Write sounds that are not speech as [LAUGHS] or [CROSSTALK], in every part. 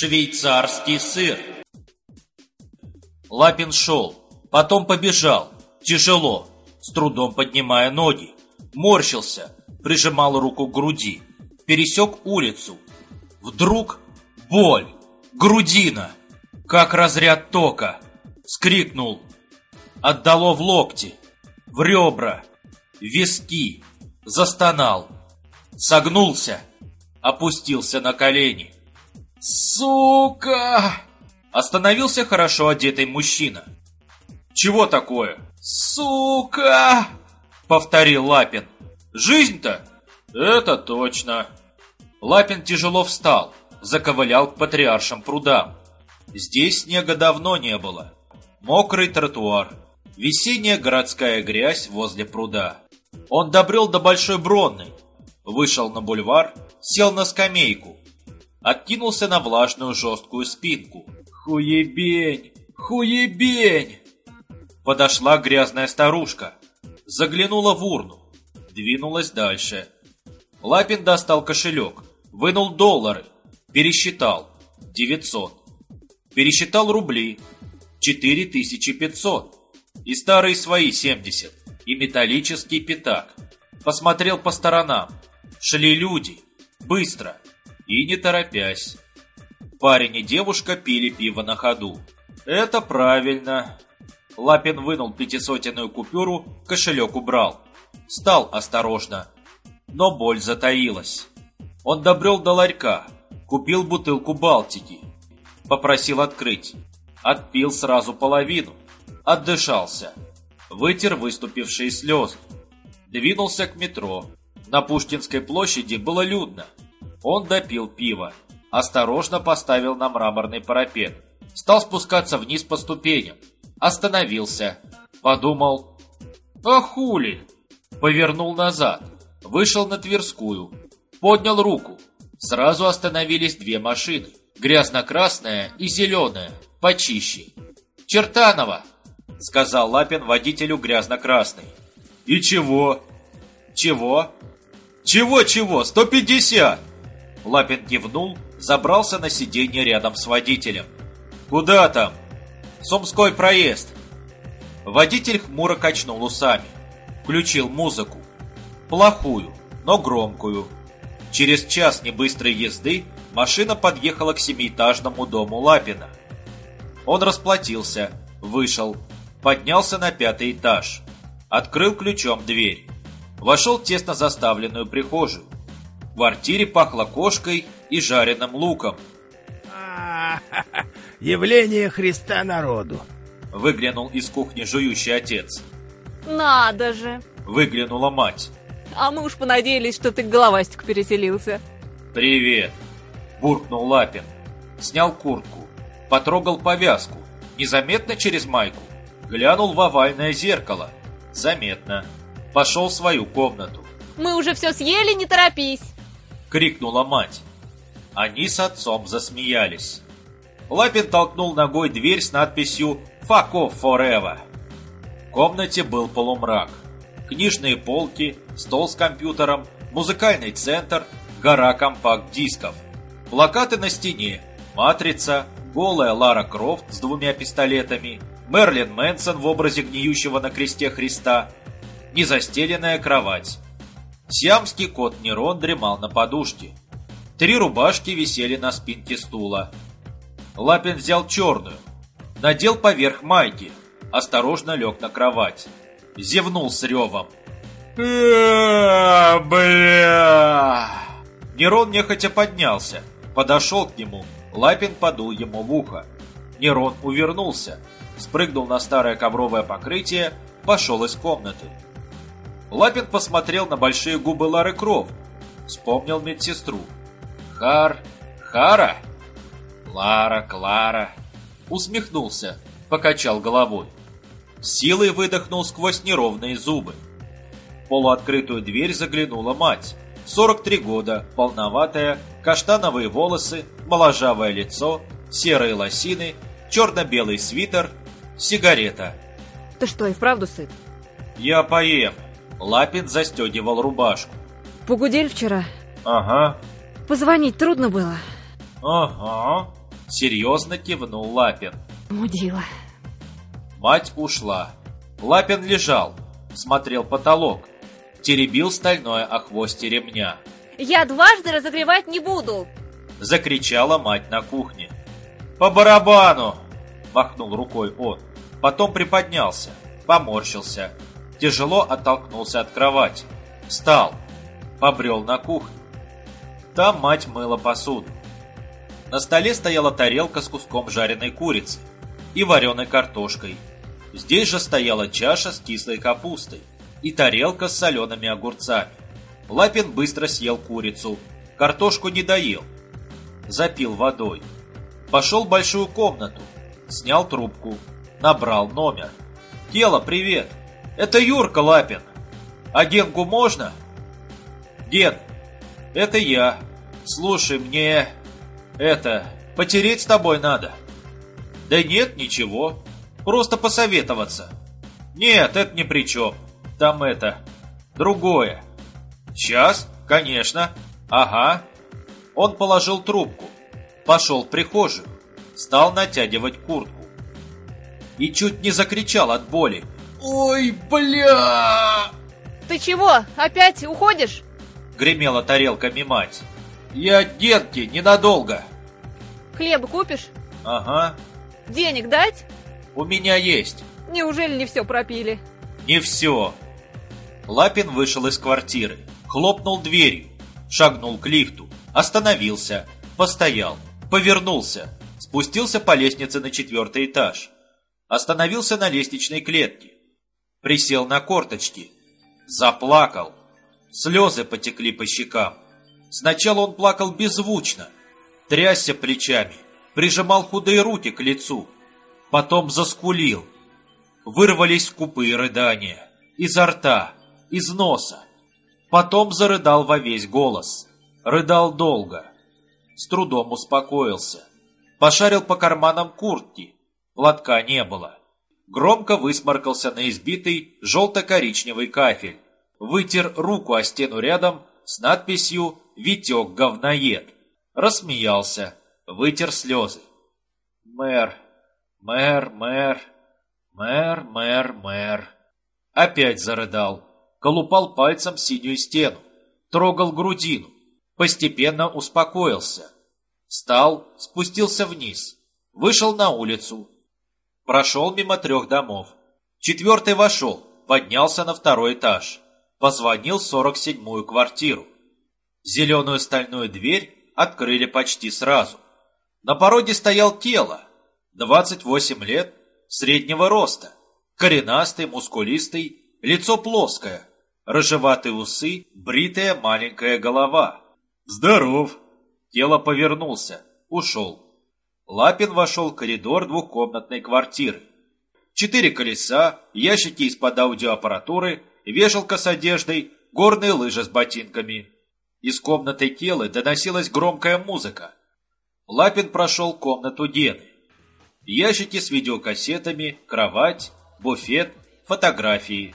Швейцарский сыр. Лапин шел, потом побежал, тяжело, с трудом поднимая ноги. Морщился, прижимал руку к груди, пересек улицу. Вдруг боль, грудина, как разряд тока. Скрикнул, отдало в локти, в ребра, виски, застонал. Согнулся, опустился на колени. «Сука!» Остановился хорошо одетый мужчина. «Чего такое?» «Сука!» Повторил Лапин. «Жизнь-то?» «Это точно!» Лапин тяжело встал, заковылял к патриаршим прудам. Здесь снега давно не было. Мокрый тротуар, весенняя городская грязь возле пруда. Он добрел до Большой Бронной, вышел на бульвар, сел на скамейку, откинулся на влажную жесткую спинку. «Хуебень! Хуебень!» Подошла грязная старушка, заглянула в урну, двинулась дальше. Лапин достал кошелек, вынул доллары, пересчитал. 900. Пересчитал рубли. 4500. И старые свои 70. И металлический пятак. Посмотрел по сторонам. Шли люди. Быстро. И не торопясь. Парень и девушка пили пиво на ходу. Это правильно. Лапин вынул пятисотенную купюру, кошелек убрал. Стал осторожно. Но боль затаилась. Он добрел до ларька, купил бутылку Балтики. Попросил открыть. Отпил сразу половину. Отдышался. Вытер выступившие слезы. Двинулся к метро. На Пушкинской площади было людно. Он допил пиво. Осторожно поставил на мраморный парапет. Стал спускаться вниз по ступеням. Остановился. Подумал. А хули? Повернул назад. Вышел на Тверскую. Поднял руку. Сразу остановились две машины. Грязно-красная и зеленая. Почище. «Чертанова!» — сказал Лапин водителю грязно-красный. «И чего?» «Чего?» «Чего-чего? 150!» Лапин кивнул, забрался на сиденье рядом с водителем. «Куда там?» «Сумской проезд». Водитель хмуро качнул усами. Включил музыку. Плохую, но громкую. Через час небыстрой езды машина подъехала к семиэтажному дому Лапина. Он расплатился, вышел, поднялся на пятый этаж, открыл ключом дверь. Вошел в тесно заставленную прихожую. В квартире пахло кошкой и жареным луком. [LAUGHS] Явление Христа народу. Выглянул из кухни жующий отец. Надо же. Выглянула мать. А мы уж понадеялись, что ты к головастику переселился. «Привет!» – буркнул Лапин. Снял куртку, потрогал повязку. Незаметно через майку. Глянул в овальное зеркало. Заметно. Пошел в свою комнату. Мы уже все съели, не торопись. Крикнула мать. Они с отцом засмеялись. Лапин толкнул ногой дверь с надписью «Fuck off forever». В комнате был полумрак. Книжные полки, стол с компьютером, музыкальный центр, гора компакт-дисков. Плакаты на стене, матрица, голая Лара Крофт с двумя пистолетами, Мерлин Мэнсон в образе гниющего на кресте Христа, незастеленная кровать. Сиамский кот Нерон дремал на подушке. Три рубашки висели на спинке стула. Лапин взял черную, надел поверх майки, осторожно лег на кровать. Зевнул с ревом. бля! Нерон нехотя поднялся, подошел к нему, Лапин подул ему в ухо. Нерон увернулся, спрыгнул на старое ковровое покрытие, пошел из комнаты. Лапин посмотрел на большие губы Лары Крофт, вспомнил медсестру. Хар... Хара? Лара, Клара. Усмехнулся, покачал головой. Силой выдохнул сквозь неровные зубы. В полуоткрытую дверь заглянула мать. 43 года, полноватая, каштановые волосы, моложавое лицо, серые лосины, черно-белый свитер, сигарета. Ты что, и вправду сыт? Я поем. Лапин застегивал рубашку. Погудель вчера? Ага. Позвонить трудно было? Ага. Серьезно кивнул Лапин. Мудила. Мать ушла. Лапин лежал, смотрел потолок, теребил стальное охвосте ремня. Я дважды разогревать не буду. Закричала мать на кухне. «По барабану!» Махнул рукой он. Потом приподнялся, поморщился. Тяжело оттолкнулся от кровати. Встал, побрел на кухню. Там мать мыла посуду. На столе стояла тарелка с куском жареной курицы и вареной картошкой. Здесь же стояла чаша с кислой капустой и тарелка с солеными огурцами. Лапин быстро съел курицу, картошку не доел. Запил водой. Пошел в большую комнату, снял трубку, набрал номер. «Тело, привет! Это Юрка Лапин. А Генку можно?» «Ген, это я. Слушай, мне... это... потереть с тобой надо». «Да нет, ничего. Просто посоветоваться». «Нет, это ни при чем. Там это... другое». «Сейчас, конечно. Ага». Он положил трубку, пошел в прихожую, стал натягивать куртку. И чуть не закричал от боли. «Ой, бля!» Ты чего, опять уходишь? Гремела тарелками мать. «Я детки, ненадолго». Хлеб купишь? «Ага, Денег дать? у меня есть». Неужели не все пропили? Не все. Лапин вышел из квартиры, хлопнул дверью, шагнул к лифту, остановился, постоял, повернулся, спустился по лестнице на четвертый этаж, остановился на лестничной клетке, присел на корточки, заплакал. Слезы потекли по щекам. Сначала он плакал беззвучно, трясся плечами, прижимал худые руки к лицу, потом заскулил. Вырвались скупые рыдания изо рта, из носа. Потом зарыдал во весь голос. Рыдал долго. С трудом успокоился. Пошарил по карманам куртки. Платка не было. Громко высморкался на избитый желто-коричневый кафель. Вытер руку о стену рядом с надписью «Витек говноед». Рассмеялся. Вытер слезы. Мэр, мэр, мэр, мэр, мэр, мэр. Опять зарыдал. Колупал пальцем синюю стену. Трогал грудину. Постепенно успокоился. Встал, спустился вниз. Вышел на улицу. Прошел мимо трех домов. Четвертый вошел, поднялся на второй этаж. Позвонил в 47-ю квартиру. Зеленую стальную дверь открыли почти сразу. На пороге стоял тело. 28 лет, среднего роста. Коренастый, мускулистый, лицо плоское. Рыжеватые усы, бритая маленькая голова. «Здоров!» Тело повернулся, ушел. Лапин вошел в коридор двухкомнатной квартиры. Четыре колеса, ящики из-под аудиоаппаратуры, вешалка с одеждой, горные лыжи с ботинками. Из комнаты Келы доносилась громкая музыка. Лапин прошел комнату Дены. Ящики с видеокассетами, кровать, буфет, фотографии.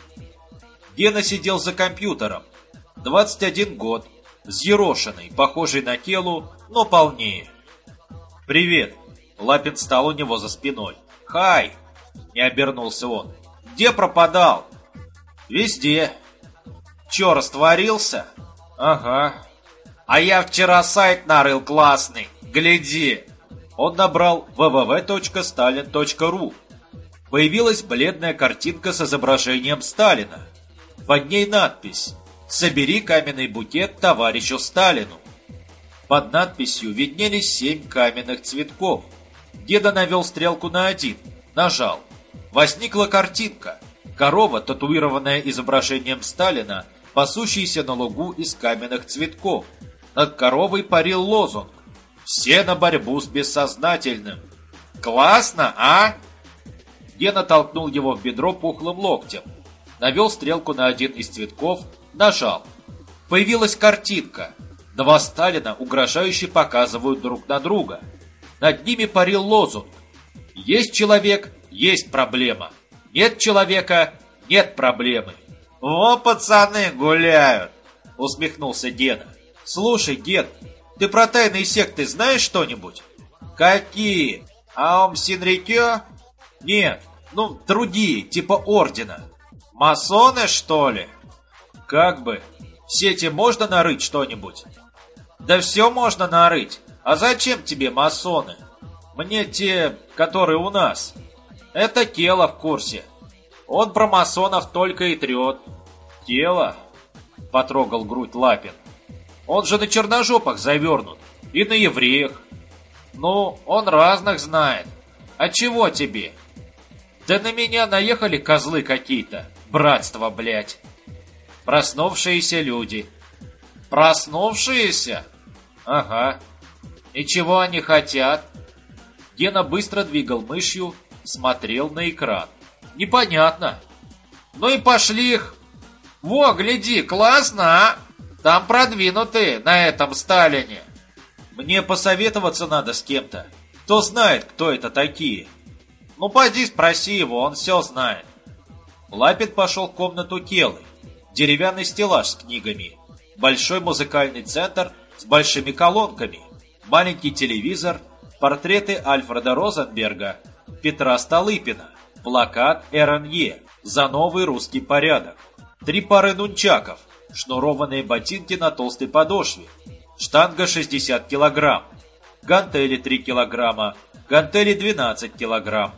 Гена сидел за компьютером. 21 год, взъерошенный, похожий на Келу, но полнее. «Привет!» Лапин стал у него за спиной. «Хай!» Не обернулся он. «Где пропадал?» «Везде». «Чё, растворился?» «Ага». «А я вчера сайт нарыл классный. Гляди!» Он набрал www.stalin.ru. Появилась бледная картинка с изображением Сталина. Под ней надпись «Собери каменный букет товарищу Сталину». Под надписью виднелись семь каменных цветков. Деда навел стрелку на один, нажал. Возникла картинка. Корова, татуированная изображением Сталина, пасущаяся на лугу из каменных цветков. Над коровой парил лозунг «Все на борьбу с бессознательным». «Классно, а?» Гена толкнул его в бедро пухлым локтем. Навел стрелку на один из цветков, нажал. Появилась картинка. Два Сталина угрожающе показывают друг на друга. Над ними парил лозунг. Есть человек, есть проблема. Нет человека, нет проблемы. «О, пацаны гуляют!» — усмехнулся деда. «Слушай, дед, ты про тайные секты знаешь что-нибудь?» Какие? Аум Синрикё? Нет, ну, другие, типа ордена. Масоны, что ли? Как бы. В сети можно нарыть что-нибудь? Да все можно нарыть. А зачем тебе масоны? Мне те, которые у нас. Это тело в курсе. Он про масонов только и трет. Тело? Потрогал грудь Лапин. Он же на черножопах завернут. И на евреях. Ну, он разных знает. А чего тебе? Да на меня наехали козлы какие-то. Братство, блядь. Проснувшиеся люди. Проснувшиеся? Ага. И чего они хотят? Гена быстро двигал мышью, смотрел на экран. Непонятно. Ну и пошли их. Во, гляди, классно, а? Там продвинутые на этом Сталине. Мне посоветоваться надо с кем-то. Кто знает, кто это такие? Ну, пойди спроси его, он все знает. Лапин пошел в комнату Келы. Деревянный стеллаж с книгами. Большой музыкальный центр с большими колонками. Маленький телевизор. Портреты Альфреда Розенберга. Петра Столыпина. Плакат РНЕ. За новый русский порядок. Три пары нунчаков. Шнурованные ботинки на толстой подошве. Штанга 60 килограмм. Гантели 3 килограмма. Гантели 12 килограмм.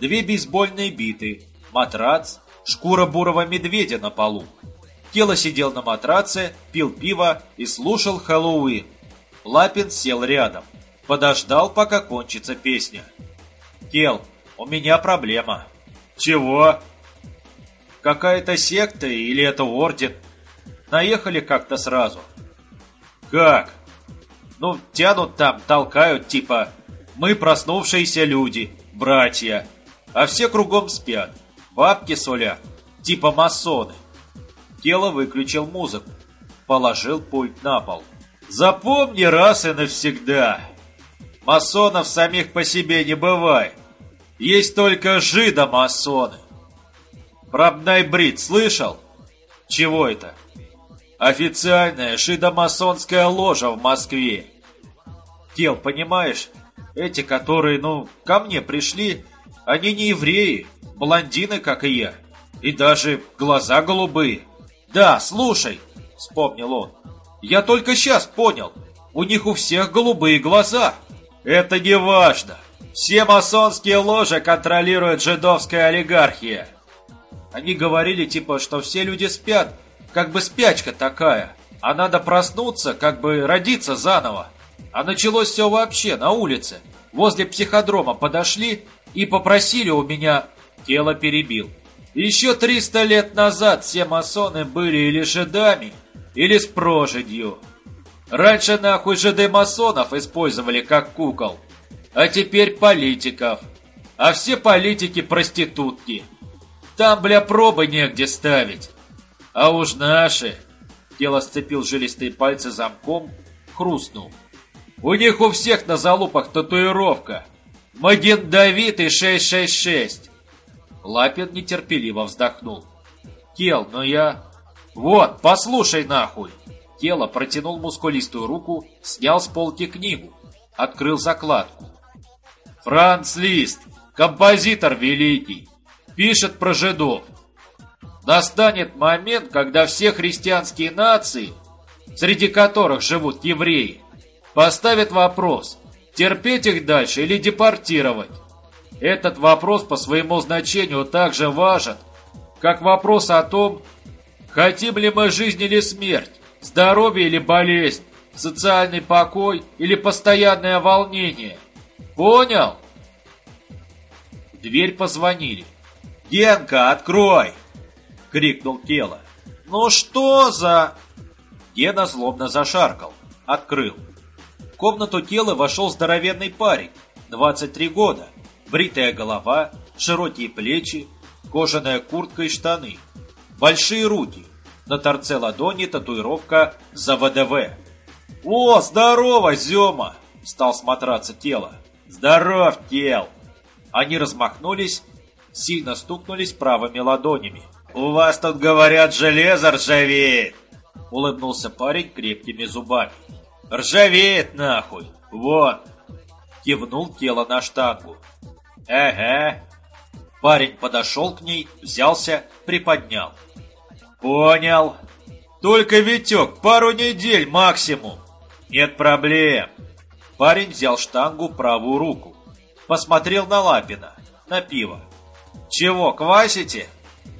Две бейсбольные биты. Матрац. Шкура бурого медведя на полу. Тело сидел на матраце, пил пиво и слушал Хэллоуин. Лапин сел рядом. Подождал, пока кончится песня. «Кел, у меня проблема». «Чего?» «Какая-то секта или это орден?» Наехали как-то сразу. «Как?» «Ну, тянут там, толкают, типа «Мы проснувшиеся люди, братья, а все кругом спят, бабки сулят, типа масоны». Тело выключил музыку, положил пульт на пол. «Запомни раз и навсегда, масонов самих по себе не бывает, есть только жидомасоны». Про брит слышал? Чего это? Официальная шидомасонская ложа в Москве. Тел, понимаешь, эти, которые, ну, ко мне пришли, они не евреи, блондины, как и я. И даже глаза голубые. Да, слушай, вспомнил он. Я только сейчас понял. У них у всех голубые глаза. Это не важно. Все масонские ложи контролирует жидовская олигархия. Они говорили, типа, что все люди спят, как бы спячка такая, а надо проснуться, как бы родиться заново. А началось все вообще на улице. Возле психодрома подошли и попросили у меня... Тело перебил. Еще 300 лет назад все масоны были или жидами, или с прожидью. Раньше нахуй жиды-масонов использовали как кукол, а теперь политиков. А все политики проститутки. Там, бля, пробы негде ставить. А уж наши... Тело сцепил жилистые пальцы замком, хрустнул. У них у всех на залупах татуировка. Маген Давид и 666. Лапин нетерпеливо вздохнул. Кел, но я... Вот, послушай нахуй. Тело протянул мускулистую руку, снял с полки книгу, открыл закладку. Франц Лист, композитор великий, пишет про жидов. Настанет момент, когда все христианские нации, среди которых живут евреи, поставят вопрос, терпеть их дальше или депортировать. Этот вопрос по своему значению так же важен, как вопрос о том, хотим ли мы жизнь или смерть, здоровье или болезнь, социальный покой или постоянное волнение. Понял? В дверь позвонили. «Генка, открой!» — крикнул Тело. «Ну что за...» Гена злобно зашаркал. Открыл. В комнату Тела вошел здоровенный парень, 23 года, бритая голова, широкие плечи, кожаная куртка и штаны, большие руки, на торце ладони татуировка за ВДВ. «О, здорово, Зема!» – стал смотраться тело. «Здоров, Тел!» Они размахнулись, сильно стукнулись правыми ладонями. «У вас тут, говорят, железо ржавеет!» Улыбнулся парень крепкими зубами. «Ржавеет нахуй! Вот!» Кивнул тело на штангу. Ага. Парень подошел к ней, взялся, приподнял. Понял. Только Витек, пару недель максимум. Нет проблем. Парень взял штангу правую руку. Посмотрел на Лапина, на пиво. Чего, квасите?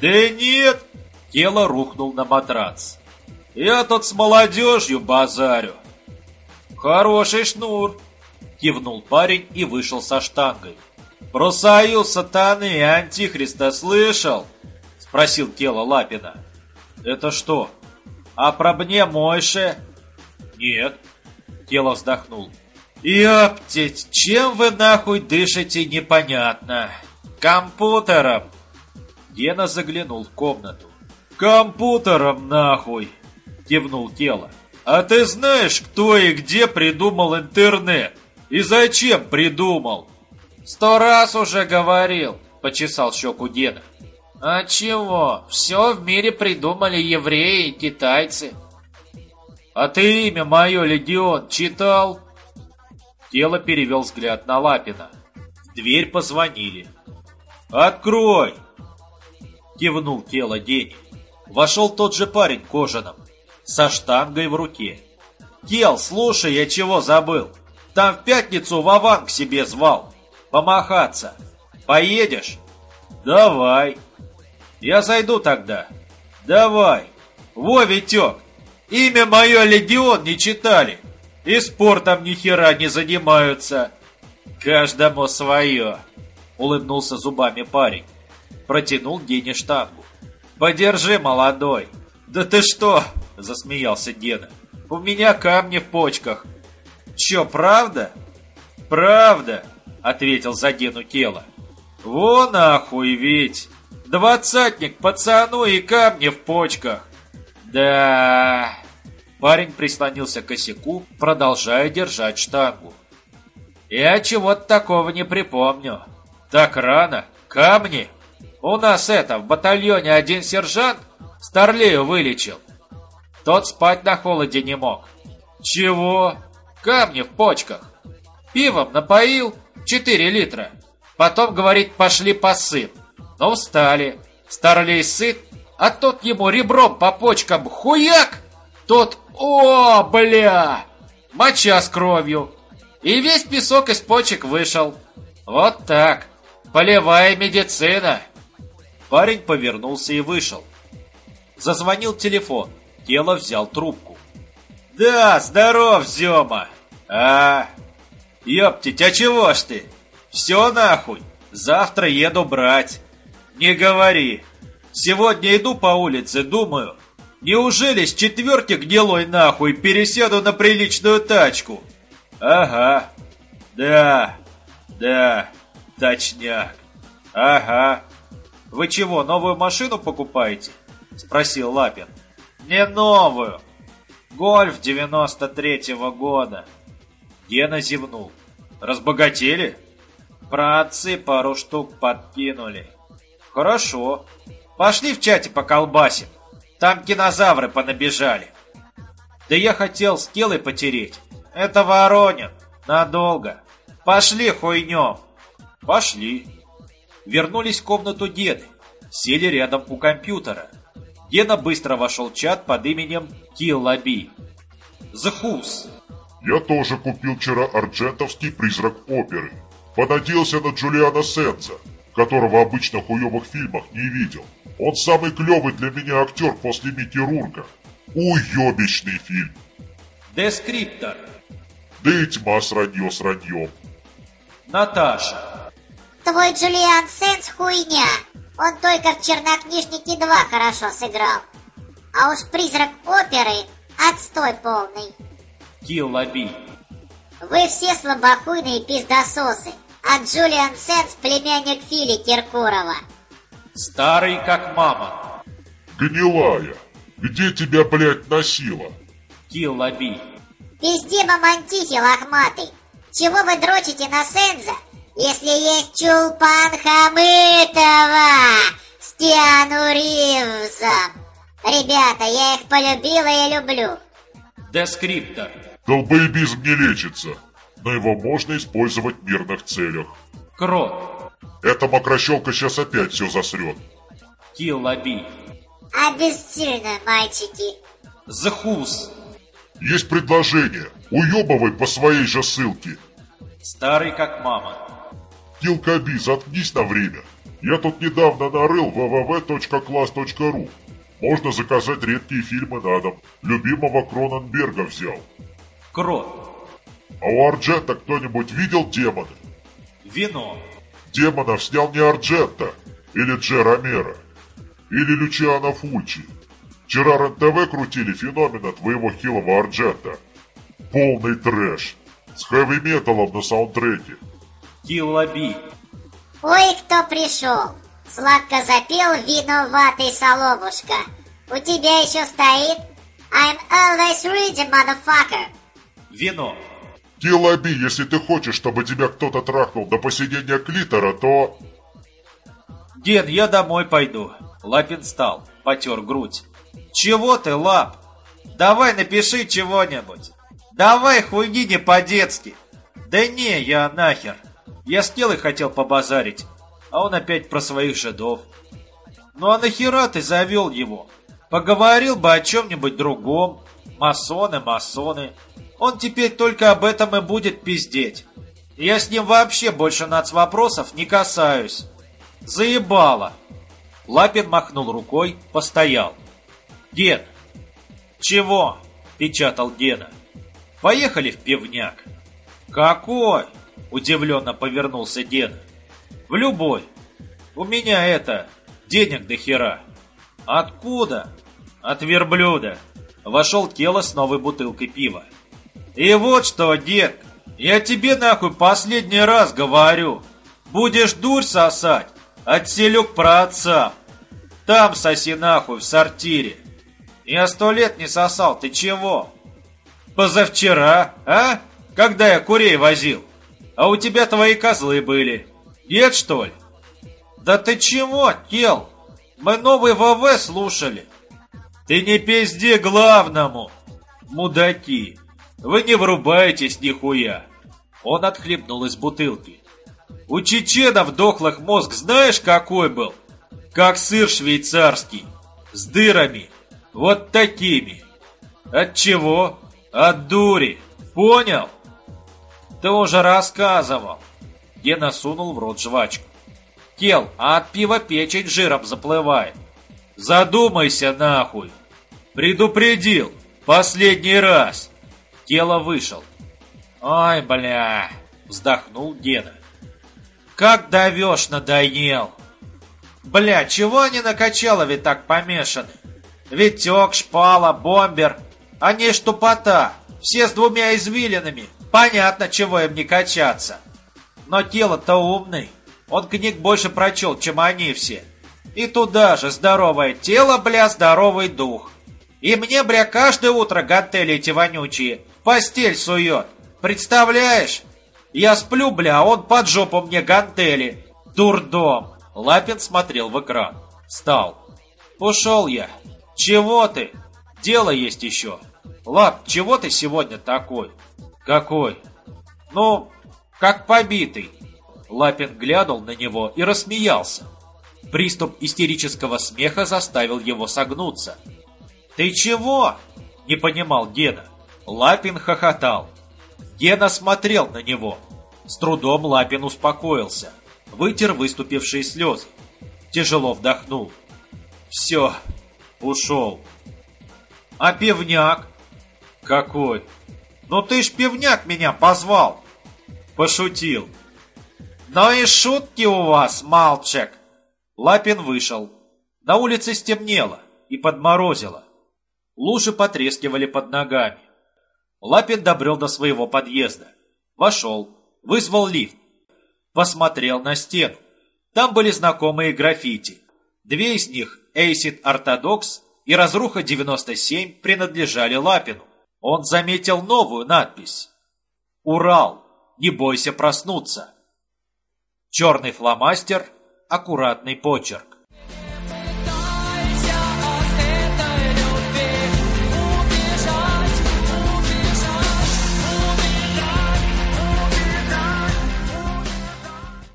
Да нет. Тело рухнул на матрац. Я тут с молодежью базарю. Хороший шнур. Кивнул парень и вышел со штангой. Про сатаны и антихриста слышал? Спросил тело Лапина. Это что? А про мне Мойше? Нет. Тело вздохнул. Ёптить, чем вы нахуй дышите, непонятно. Компьютером. Гена заглянул в комнату. Компьютером нахуй. Кивнул тело. А ты знаешь, кто и где придумал интернет? И зачем придумал? Сто раз уже говорил, почесал щеку деда. А чего? Все в мире придумали евреи и китайцы. А ты имя мое, Легион, читал? Тело перевел взгляд на Лапина. В дверь позвонили. «Открой!» Кивнул тело Дени. Вошел тот же парень кожаном, со штангой в руке. «Тел, слушай, я чего забыл? Там в пятницу Вован к себе звал. Помахаться. Поедешь?» «Давай». «Я зайду тогда». «Давай». «Во, Витек, имя мое Легион не читали. И спортом ни хера не занимаются. Каждому свое. Улыбнулся зубами парень. Протянул Гене штангу. Подержи, молодой. Да ты что? Засмеялся Гена. У меня камни в почках. Че, правда? Правда, ответил за Гену тело. Во нахуй ведь. Двадцатник пацану и камни в почках. Да, Парень прислонился к косяку, продолжая держать штангу. «Я чего-то такого не припомню. Так рано? Камни? У нас это, в батальоне один сержант Старлею вылечил. Тот спать на холоде не мог. Чего? Камни в почках. Пивом напоил 4 литра. Потом, говорит, пошли посып. Но встали. Старлей сыт, а тот ему ребром по почкам хуяк! Тот «О, бля! Моча с кровью!» И весь песок из почек вышел. Вот так. Полевая медицина. Парень повернулся и вышел. Зазвонил телефон. Тело взял трубку. «Да, здоров, Зёма!» «А, ёптить, а чего ж ты? Все нахуй, завтра еду брать!» «Не говори! Сегодня иду по улице, думаю, Неужели с четверки гнилой нахуй пересяду на приличную тачку? Ага. Да. Да. Точняк. Ага. Вы чего, новую машину покупаете? Спросил Лапин. Не новую. Гольф 93-го года. Гена зевнул. Разбогатели? Братцы пару штук подкинули. Хорошо. Пошли в чате по колбасе. Там динозавры понабежали. Да я хотел с телой потереть. Это Воронин. Надолго. Пошли хуйнем. Пошли. Вернулись в комнату деды. Сели рядом у компьютера. Гена быстро вошел в чат под именем Киллаби. Захус. Я тоже купил вчера арджентовский призрак оперы. Понадеялся на Джулиана Сенза, которого обычно в хуёвых фильмах не видел. Он самый клевый для меня актер после Микки Рурка. Уебищный фильм. Дескриптор. Да и тьма сранье с раньем. Наташа. Твой Джулиан Сенс хуйня. Он только в «Чернокнижнике 2» хорошо сыграл. А уж «Призрак оперы» отстой полный. Киллаби. Вы все слабохуйные пиздососы. А Джулиан Сенс племянник Фили Киркорова. Старый как мама. Гнилая, где тебя, блядь, носила? Киллаби. Везде мамонтихи лохматый. Чего вы дрочите на Сенза, если есть Чулпан Хамытова с Киану Ривзом? Ребята, я их полюбила и люблю. Дескриптор. Долбоебизм не лечится. Но его можно использовать в мирных целях. Крот. Эта мокрощелка сейчас опять все засрет. Киллаби. Обессильно, мальчики. Захус. Есть предложение. Уебывай по своей же ссылке. Старый как мама. Килкаби, заткнись на время. Я тут недавно нарыл www.class.ru. Можно заказать редкие фильмы на дом. Любимого Кроненберга взял. Крот. А у Арджента кто-нибудь видел демона? Вино. Демонов снял не Арджента или Дже Ромеро, или Лючиано Фульчи. Вчера РЕН-ТВ крутили феномена твоего хилого Арджента. Полный трэш. С хэви-металом на саундтреке. Киллаби. Ой, кто пришел. Сладко запел виноватый соловушка. У тебя еще стоит I'm always ready, motherfucker. Вино. Киллаби, если ты хочешь, чтобы тебя кто-то трахнул до посидения клитора, то... Дед, я домой пойду. Лапин встал, потер грудь. Чего ты, Лап? Давай напиши чего-нибудь. Давай хуйни не по-детски. Да не, я нахер. Я с Телой хотел побазарить, а он опять про своих жидов. Ну а нахера ты завел его? Поговорил бы о чем-нибудь другом. Масоны, масоны. Он теперь только об этом и будет пиздеть. Я с ним вообще больше нацвопросов не касаюсь. Заебало. Лапин махнул рукой, постоял. Дед. Чего? Печатал Гена. Поехали в пивняк. Какой? Удивленно повернулся Гена. В любой. У меня это, денег до хера. Откуда? От верблюда. Вошел Кела с новой бутылкой пива. И вот что, дед, я тебе нахуй последний раз говорю. Будешь дурь сосать, отселю к праотцам. Там соси нахуй, в сортире. Я сто лет не сосал, ты чего? Позавчера, а? Когда я курей возил. А у тебя твои козлы были. Нет, что ли? Да ты чего, Кел? Мы новый ВВ слушали. Ты не пизди главному. Мудаки. Вы не врубаетесь нихуя. Он отхлебнул из бутылки. У чеченов дохлых мозг знаешь какой был? Как сыр швейцарский. С дырами. Вот такими. От чего? От дури. Понял? Ты уже рассказывал. Гена сунул в рот жвачку. Кел, а от пива печень жиром заплывает. Задумайся нахуй. Предупредил. Последний раз. Тело вышел. Ой, бля, вздохнул Гена. Как довешь, надоел. Бля, чего они на Качалове так помешаны? Витек, шпала, бомбер. Они ж тупота. Все с двумя извилинами. Понятно, чего им не качаться. Но тело-то умный. Он книг больше прочел, чем они все. И туда же здоровое тело, бля, здоровый дух. И мне, бля, каждое утро гантели эти вонючие постель сует. Представляешь? Я сплю, бля, а он под жопу мне гантели. Дурдом. Лапин смотрел в экран. Встал. Ушел я. Чего ты? Дело есть еще. Лап, чего ты сегодня такой? Какой? Ну, как побитый. Лапин глянул на него и рассмеялся. Приступ истерического смеха заставил его согнуться. «Ты чего?» – не понимал Гена. Лапин хохотал. Гена смотрел на него. С трудом Лапин успокоился. Вытер выступившие слезы. Тяжело вдохнул. «Все, ушел». «А пивняк?» «Какой?» «Ну ты ж пивняк меня позвал!» «Пошутил!» «Ну и шутки у вас, мальчик!» Лапин вышел. На улице стемнело и подморозило. Лужи потрескивали под ногами. Лапин добрел до своего подъезда. Вошел, вызвал лифт. Посмотрел на стену. Там были знакомые граффити. Две из них, Acid Orthodox и Разруха 97, принадлежали Лапину. Он заметил новую надпись. «Урал, не бойся проснуться». Черный фломастер, аккуратный почерк.